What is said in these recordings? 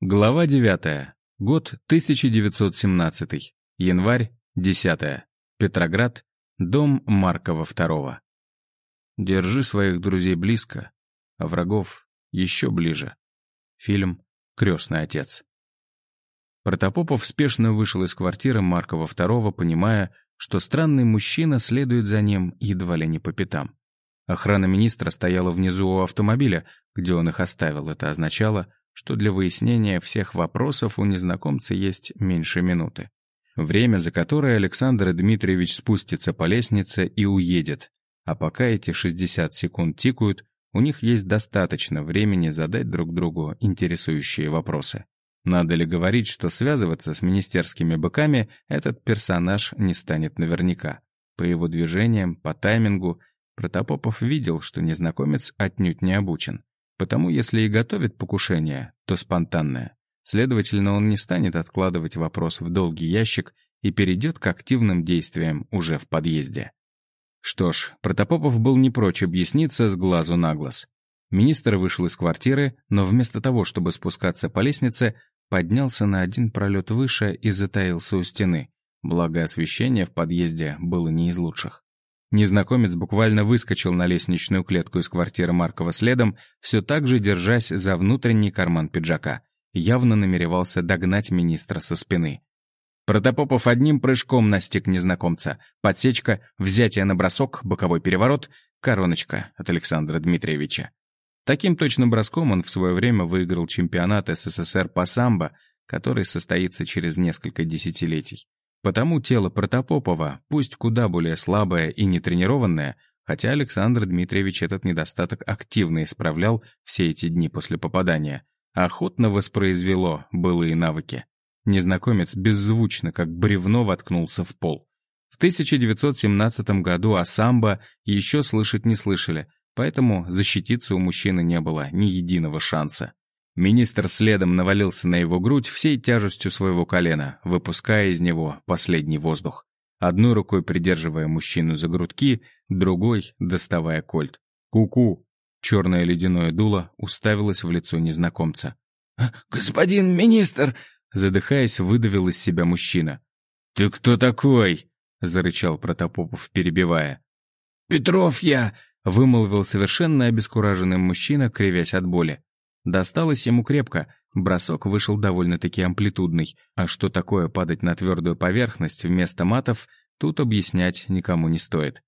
Глава 9. Год 1917. Январь 10. Петроград. Дом Маркова II. Держи своих друзей близко, а врагов еще ближе. Фильм «Крестный отец». Протопопов спешно вышел из квартиры Маркова II, понимая, что странный мужчина следует за ним едва ли не по пятам. Охрана министра стояла внизу у автомобиля, где он их оставил. Это означало, что для выяснения всех вопросов у незнакомца есть меньше минуты. Время, за которое Александр Дмитриевич спустится по лестнице и уедет. А пока эти 60 секунд тикают, у них есть достаточно времени задать друг другу интересующие вопросы. Надо ли говорить, что связываться с министерскими быками этот персонаж не станет наверняка. По его движениям, по таймингу, Протопопов видел, что незнакомец отнюдь не обучен. Потому если и готовит покушение, то спонтанное. Следовательно, он не станет откладывать вопрос в долгий ящик и перейдет к активным действиям уже в подъезде. Что ж, Протопопов был не прочь объясниться с глазу на глаз. Министр вышел из квартиры, но вместо того, чтобы спускаться по лестнице, поднялся на один пролет выше и затаился у стены. Благо освещение в подъезде было не из лучших. Незнакомец буквально выскочил на лестничную клетку из квартиры Маркова следом, все так же держась за внутренний карман пиджака. Явно намеревался догнать министра со спины. Протопопов одним прыжком настиг незнакомца. Подсечка, взятие на бросок, боковой переворот, короночка от Александра Дмитриевича. Таким точным броском он в свое время выиграл чемпионат СССР по самбо, который состоится через несколько десятилетий. Потому тело Протопопова, пусть куда более слабое и нетренированное, хотя Александр Дмитриевич этот недостаток активно исправлял все эти дни после попадания, охотно воспроизвело былые навыки. Незнакомец беззвучно, как бревно, воткнулся в пол. В 1917 году о самбо еще слышать не слышали, поэтому защититься у мужчины не было ни единого шанса. Министр следом навалился на его грудь всей тяжестью своего колена, выпуская из него последний воздух. Одной рукой придерживая мужчину за грудки, другой доставая кольт. «Ку-ку!» Черное ледяное дуло уставилось в лицо незнакомца. «Господин министр!» Задыхаясь, выдавил из себя мужчина. «Ты кто такой?» — зарычал Протопопов, перебивая. «Петров я!» — вымолвил совершенно обескураженный мужчина, кривясь от боли. Досталось ему крепко, бросок вышел довольно-таки амплитудный, а что такое падать на твердую поверхность вместо матов, тут объяснять никому не стоит.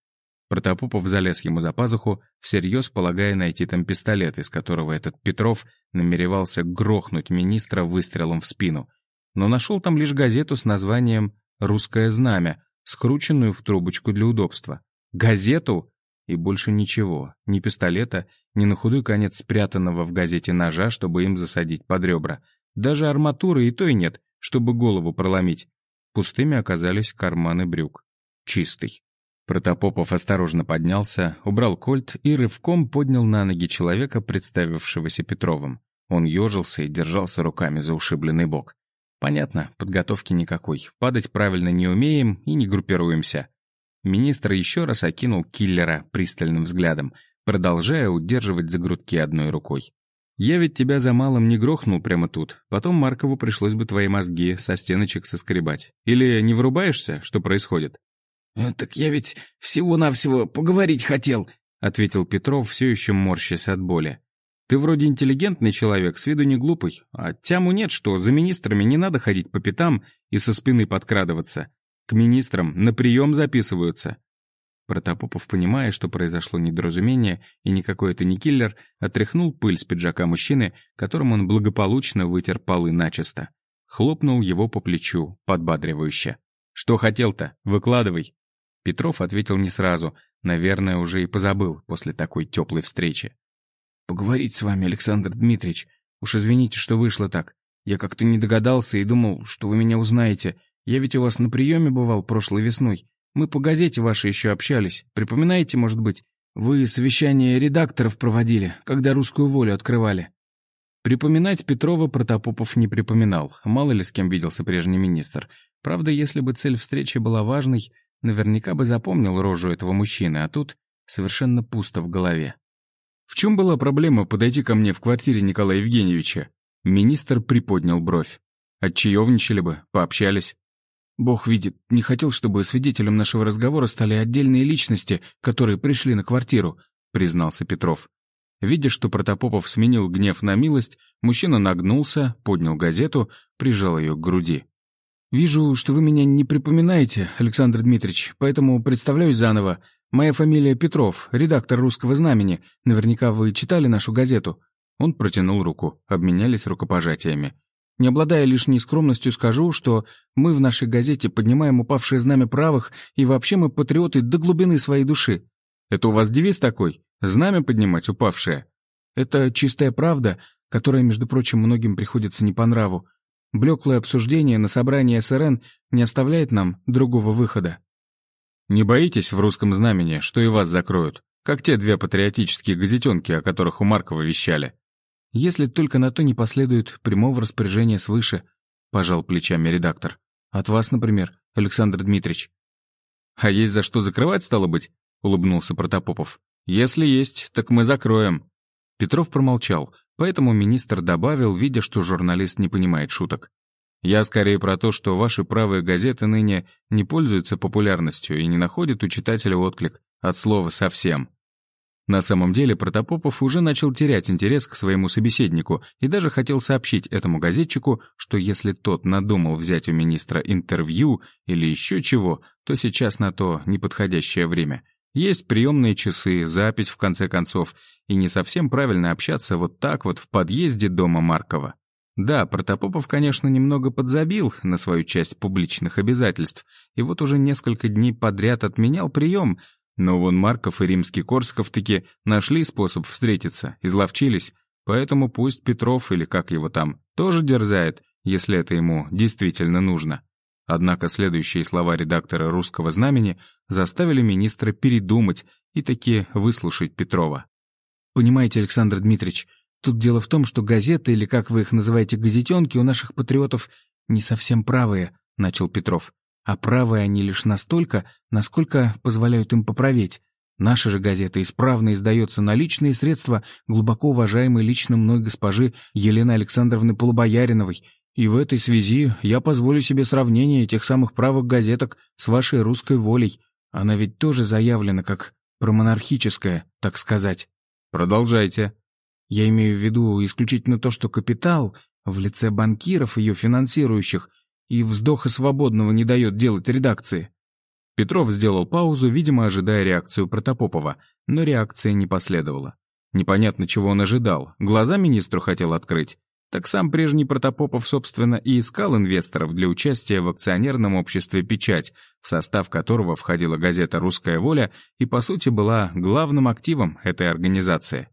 Протопопов залез ему за пазуху, всерьез полагая найти там пистолет, из которого этот Петров намеревался грохнуть министра выстрелом в спину. Но нашел там лишь газету с названием «Русское знамя», скрученную в трубочку для удобства. Газету? И больше ничего, ни пистолета, ни на худой конец спрятанного в газете ножа, чтобы им засадить под ребра. Даже арматуры и той нет, чтобы голову проломить. Пустыми оказались карманы брюк. Чистый. Протопопов осторожно поднялся, убрал кольт и рывком поднял на ноги человека, представившегося Петровым. Он ежился и держался руками за ушибленный бок. Понятно, подготовки никакой. Падать правильно не умеем и не группируемся. Министр еще раз окинул киллера пристальным взглядом, продолжая удерживать за грудки одной рукой. «Я ведь тебя за малым не грохнул прямо тут. Потом Маркову пришлось бы твои мозги со стеночек соскребать. Или не врубаешься, что происходит?» «Э, «Так я ведь всего-навсего поговорить хотел», — ответил Петров, все еще морщась от боли. «Ты вроде интеллигентный человек, с виду не глупый. А тяму нет, что за министрами не надо ходить по пятам и со спины подкрадываться. К министрам на прием записываются. Протопопов, понимая, что произошло недоразумение и никакой это не киллер, отряхнул пыль с пиджака мужчины, которым он благополучно вытер полы начисто. Хлопнул его по плечу, подбадривающе. «Что хотел-то? Выкладывай!» Петров ответил не сразу, наверное, уже и позабыл после такой теплой встречи. «Поговорить с вами, Александр Дмитриевич. Уж извините, что вышло так. Я как-то не догадался и думал, что вы меня узнаете. Я ведь у вас на приеме бывал прошлой весной. Мы по газете вашей еще общались. Припоминаете, может быть? Вы совещание редакторов проводили, когда «Русскую волю» открывали». Припоминать Петрова Протопопов не припоминал, мало ли с кем виделся прежний министр. Правда, если бы цель встречи была важной, наверняка бы запомнил рожу этого мужчины, а тут совершенно пусто в голове. В чем была проблема подойти ко мне в квартире Николая Евгеньевича? Министр приподнял бровь. Отчаевничали бы, пообщались. Бог видит, не хотел, чтобы свидетелем нашего разговора стали отдельные личности, которые пришли на квартиру, признался Петров. Видя, что Протопопов сменил гнев на милость, мужчина нагнулся, поднял газету, прижал ее к груди. «Вижу, что вы меня не припоминаете, Александр Дмитриевич, поэтому представляюсь заново. Моя фамилия Петров, редактор «Русского знамени». Наверняка вы читали нашу газету». Он протянул руку, обменялись рукопожатиями. Не обладая лишней скромностью, скажу, что мы в нашей газете поднимаем упавшее знамя правых, и вообще мы патриоты до глубины своей души. Это у вас девиз такой? Знамя поднимать упавшее? Это чистая правда, которая, между прочим, многим приходится не по нраву. Блеклое обсуждение на собрании СРН не оставляет нам другого выхода. Не боитесь в русском знамени, что и вас закроют, как те две патриотические газетенки, о которых у Маркова вещали? Если только на то не последует прямого распоряжения свыше, пожал плечами редактор. От вас, например, Александр Дмитриевич. А есть за что закрывать, стало быть? Улыбнулся Протопопов. Если есть, так мы закроем. Петров промолчал, поэтому министр добавил, видя, что журналист не понимает шуток. Я скорее про то, что ваши правые газеты ныне не пользуются популярностью и не находят у читателя отклик от слова «совсем». На самом деле Протопопов уже начал терять интерес к своему собеседнику и даже хотел сообщить этому газетчику, что если тот надумал взять у министра интервью или еще чего, то сейчас на то неподходящее время. Есть приемные часы, запись в конце концов, и не совсем правильно общаться вот так вот в подъезде дома Маркова. Да, Протопопов, конечно, немного подзабил на свою часть публичных обязательств, и вот уже несколько дней подряд отменял прием, но вон Марков и Римский-Корсков таки нашли способ встретиться, изловчились, поэтому пусть Петров или как его там тоже дерзает, если это ему действительно нужно. Однако следующие слова редактора «Русского знамени» заставили министра передумать и таки выслушать Петрова. «Понимаете, Александр Дмитриевич, тут дело в том, что газеты, или как вы их называете, газетенки, у наших патриотов не совсем правые», — начал Петров а правы они лишь настолько, насколько позволяют им поправить. Наша же газета исправно издается на личные средства глубоко уважаемой лично мной госпожи Елены Александровны Полубояриновой, и в этой связи я позволю себе сравнение этих самых правых газеток с вашей русской волей. Она ведь тоже заявлена как промонархическая, так сказать. Продолжайте. Я имею в виду исключительно то, что капитал в лице банкиров, ее финансирующих, и вздоха свободного не дает делать редакции. Петров сделал паузу, видимо, ожидая реакцию Протопопова, но реакция не последовала. Непонятно, чего он ожидал. Глаза министру хотел открыть. Так сам прежний Протопопов, собственно, и искал инвесторов для участия в акционерном обществе «Печать», в состав которого входила газета «Русская воля» и, по сути, была главным активом этой организации.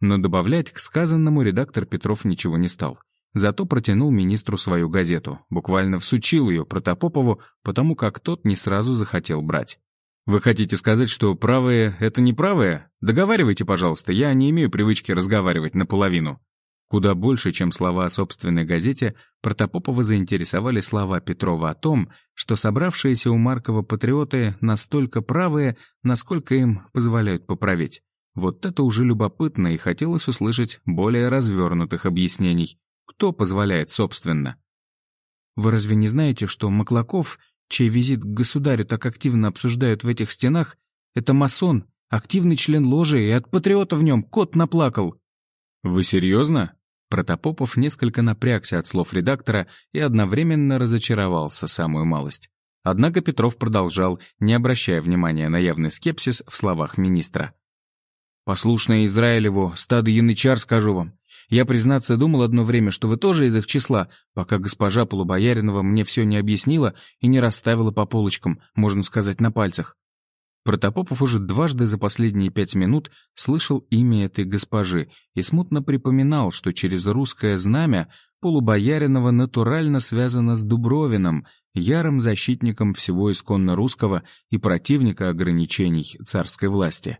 Но добавлять к сказанному редактор Петров ничего не стал. Зато протянул министру свою газету, буквально всучил ее Протопопову, потому как тот не сразу захотел брать. «Вы хотите сказать, что правые — это не правые? Договаривайте, пожалуйста, я не имею привычки разговаривать наполовину». Куда больше, чем слова о собственной газете, Протопопова заинтересовали слова Петрова о том, что собравшиеся у Маркова патриоты настолько правые, насколько им позволяют поправить. Вот это уже любопытно, и хотелось услышать более развернутых объяснений. Кто позволяет, собственно? Вы разве не знаете, что Маклаков, чей визит к государю так активно обсуждают в этих стенах, это масон, активный член ложи, и от патриота в нем кот наплакал? Вы серьезно? Протопопов несколько напрягся от слов редактора и одновременно разочаровался самую малость. Однако Петров продолжал, не обращая внимания на явный скепсис в словах министра. «Послушное Израилеву, стадо янычар, скажу вам. Я, признаться, думал одно время, что вы тоже из их числа, пока госпожа Полубояринова мне все не объяснила и не расставила по полочкам, можно сказать, на пальцах. Протопопов уже дважды за последние пять минут слышал имя этой госпожи и смутно припоминал, что через русское знамя Полубояринова натурально связана с Дубровиным, ярым защитником всего исконно русского и противника ограничений царской власти.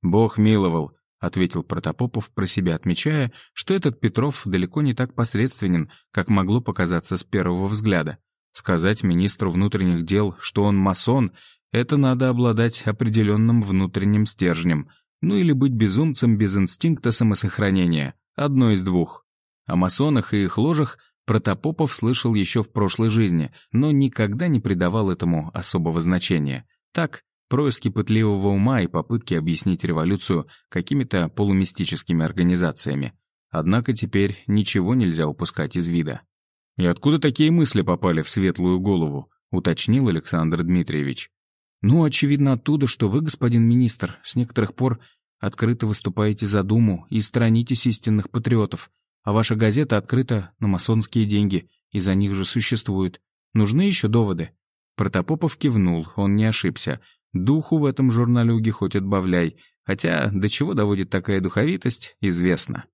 Бог миловал, ответил Протопопов, про себя отмечая, что этот Петров далеко не так посредственен, как могло показаться с первого взгляда. Сказать министру внутренних дел, что он масон, это надо обладать определенным внутренним стержнем, ну или быть безумцем без инстинкта самосохранения, одно из двух. О масонах и их ложах Протопопов слышал еще в прошлой жизни, но никогда не придавал этому особого значения. Так, происки пытливого ума и попытки объяснить революцию какими-то полумистическими организациями. Однако теперь ничего нельзя упускать из вида. «И откуда такие мысли попали в светлую голову?» — уточнил Александр Дмитриевич. «Ну, очевидно, оттуда, что вы, господин министр, с некоторых пор открыто выступаете за Думу и странитесь истинных патриотов, а ваша газета открыта на масонские деньги, и за них же существует. Нужны еще доводы?» Протопопов кивнул, он не ошибся. Духу в этом журналюге хоть отбавляй, хотя до чего доводит такая духовитость, известно.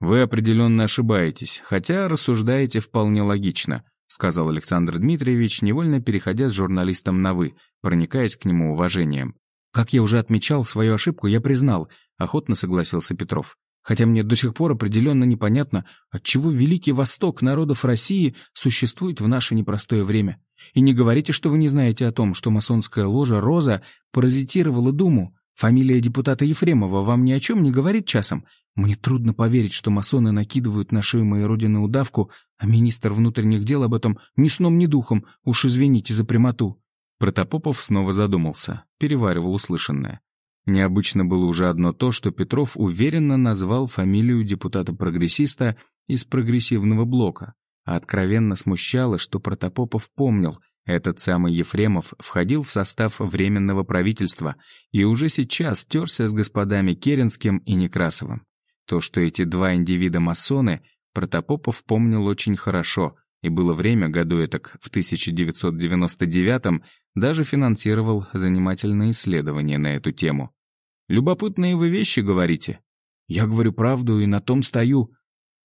«Вы определенно ошибаетесь, хотя рассуждаете вполне логично», сказал Александр Дмитриевич, невольно переходя с журналистом на «вы», проникаясь к нему уважением. «Как я уже отмечал, свою ошибку я признал», — охотно согласился Петров. «Хотя мне до сих пор определенно непонятно, отчего Великий Восток народов России существует в наше непростое время. И не говорите, что вы не знаете о том, что масонская ложа «Роза» паразитировала Думу. Фамилия депутата Ефремова вам ни о чем не говорит часом? Мне трудно поверить, что масоны накидывают на шею моей родины удавку, а министр внутренних дел об этом ни сном, ни духом, уж извините за прямоту». Протопопов снова задумался, переваривал услышанное. Необычно было уже одно то, что Петров уверенно назвал фамилию депутата-прогрессиста из прогрессивного блока, а откровенно смущало, что Протопопов помнил, этот самый Ефремов входил в состав Временного правительства и уже сейчас терся с господами Керенским и Некрасовым. То, что эти два индивида масоны, Протопопов помнил очень хорошо, и было время, году этак в 1999-м, даже финансировал занимательные исследования на эту тему. «Любопытные вы вещи говорите?» «Я говорю правду и на том стою».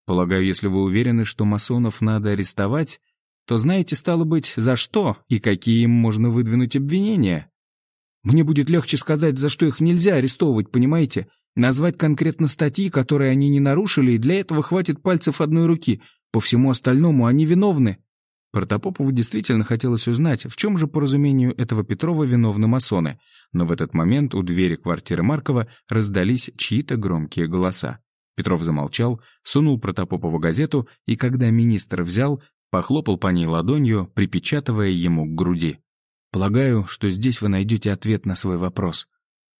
«Полагаю, если вы уверены, что масонов надо арестовать, то знаете, стало быть, за что и какие им можно выдвинуть обвинения?» «Мне будет легче сказать, за что их нельзя арестовывать, понимаете? Назвать конкретно статьи, которые они не нарушили, и для этого хватит пальцев одной руки. По всему остальному они виновны. Протопопову действительно хотелось узнать, в чем же, по разумению этого Петрова, виновны масоны. Но в этот момент у двери квартиры Маркова раздались чьи-то громкие голоса. Петров замолчал, сунул Протопопову газету и, когда министр взял, похлопал по ней ладонью, припечатывая ему к груди. «Полагаю, что здесь вы найдете ответ на свой вопрос.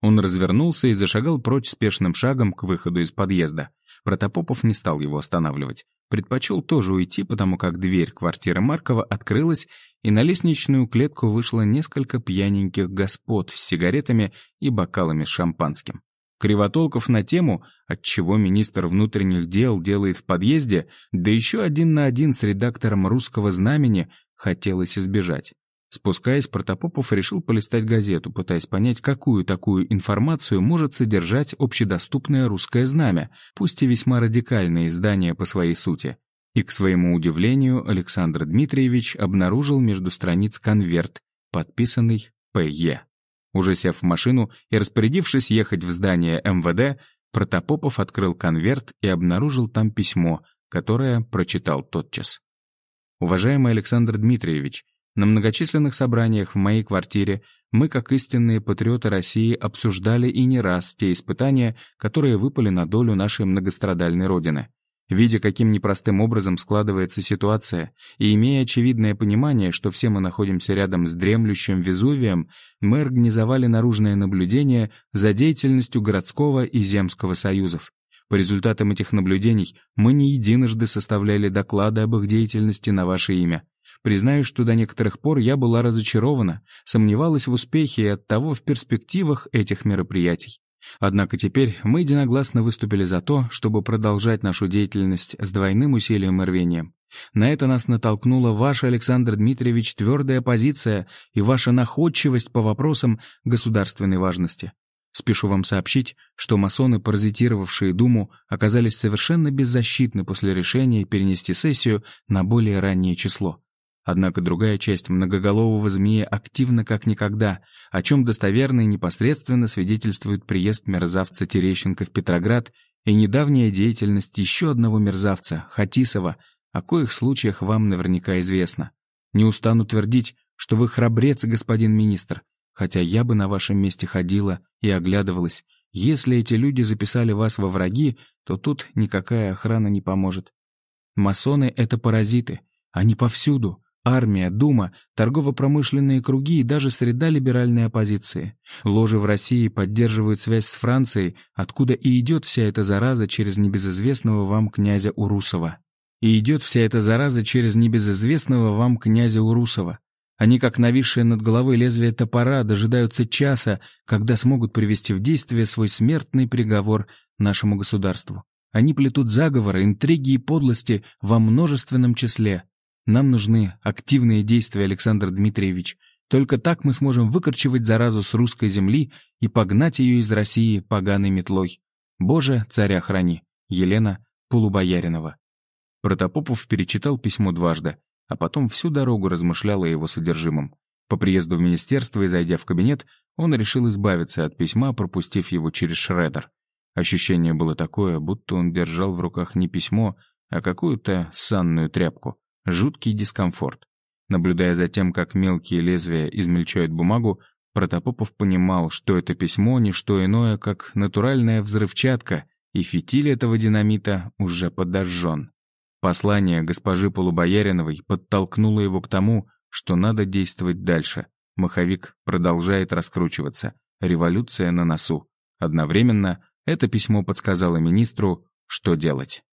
Он развернулся и зашагал прочь спешным шагом к выходу из подъезда. Протопопов не стал его останавливать. Предпочел тоже уйти, потому как дверь квартиры Маркова открылась, и на лестничную клетку вышло несколько пьяненьких господ с сигаретами и бокалами с шампанским. Кривотолков на тему, отчего министр внутренних дел делает в подъезде, да еще один на один с редактором «Русского знамени» хотелось избежать. Спускаясь, Протопопов решил полистать газету, пытаясь понять, какую такую информацию может содержать общедоступное русское знамя, пусть и весьма радикальное издание по своей сути. И, к своему удивлению, Александр Дмитриевич обнаружил между страниц конверт, подписанный П.Е. Уже сев в машину и распорядившись ехать в здание МВД, Протопопов открыл конверт и обнаружил там письмо, которое прочитал тотчас. «Уважаемый Александр Дмитриевич, на многочисленных собраниях в моей квартире мы, как истинные патриоты России, обсуждали и не раз те испытания, которые выпали на долю нашей многострадальной Родины. Видя, каким непростым образом складывается ситуация, и имея очевидное понимание, что все мы находимся рядом с дремлющим Везувием, мы организовали наружное наблюдение за деятельностью городского и земского союзов. По результатам этих наблюдений мы не единожды составляли доклады об их деятельности на ваше имя. Признаюсь, что до некоторых пор я была разочарована, сомневалась в успехе и оттого в перспективах этих мероприятий. Однако теперь мы единогласно выступили за то, чтобы продолжать нашу деятельность с двойным усилием и рвением. На это нас натолкнула ваша, Александр Дмитриевич, твердая позиция и ваша находчивость по вопросам государственной важности. Спешу вам сообщить, что масоны, паразитировавшие Думу, оказались совершенно беззащитны после решения перенести сессию на более раннее число. Однако другая часть многоголового змея активна как никогда, о чем достоверно и непосредственно свидетельствует приезд мерзавца Терещенко в Петроград и недавняя деятельность еще одного мерзавца, Хатисова, о коих случаях вам наверняка известно. Не устану твердить, что вы храбрец, господин министр, хотя я бы на вашем месте ходила и оглядывалась. Если эти люди записали вас во враги, то тут никакая охрана не поможет. Масоны — это паразиты. Они повсюду. Армия, дума, торгово-промышленные круги и даже среда либеральной оппозиции. Ложи в России поддерживают связь с Францией, откуда и идет вся эта зараза через небезызвестного вам князя Урусова. И идет вся эта зараза через небезызвестного вам князя Урусова. Они, как нависшие над головой лезвие топора, дожидаются часа, когда смогут привести в действие свой смертный приговор нашему государству. Они плетут заговоры, интриги и подлости во множественном числе. Нам нужны активные действия, Александр Дмитриевич. Только так мы сможем выкорчевать заразу с русской земли и погнать ее из России поганой метлой. Боже, царя храни. Елена Полубояринова. Протопопов перечитал письмо дважды, а потом всю дорогу размышлял о его содержимом. По приезду в министерство и зайдя в кабинет, он решил избавиться от письма, пропустив его через шредер. Ощущение было такое, будто он держал в руках не письмо, а какую-то санную тряпку. Жуткий дискомфорт. Наблюдая за тем, как мелкие лезвия измельчают бумагу, Протопопов понимал, что это письмо — не что иное, как натуральная взрывчатка, и фитиль этого динамита уже подожжен. Послание госпожи Полубояриновой подтолкнуло его к тому, что надо действовать дальше. Маховик продолжает раскручиваться. Революция на носу. Одновременно это письмо подсказало министру, что делать.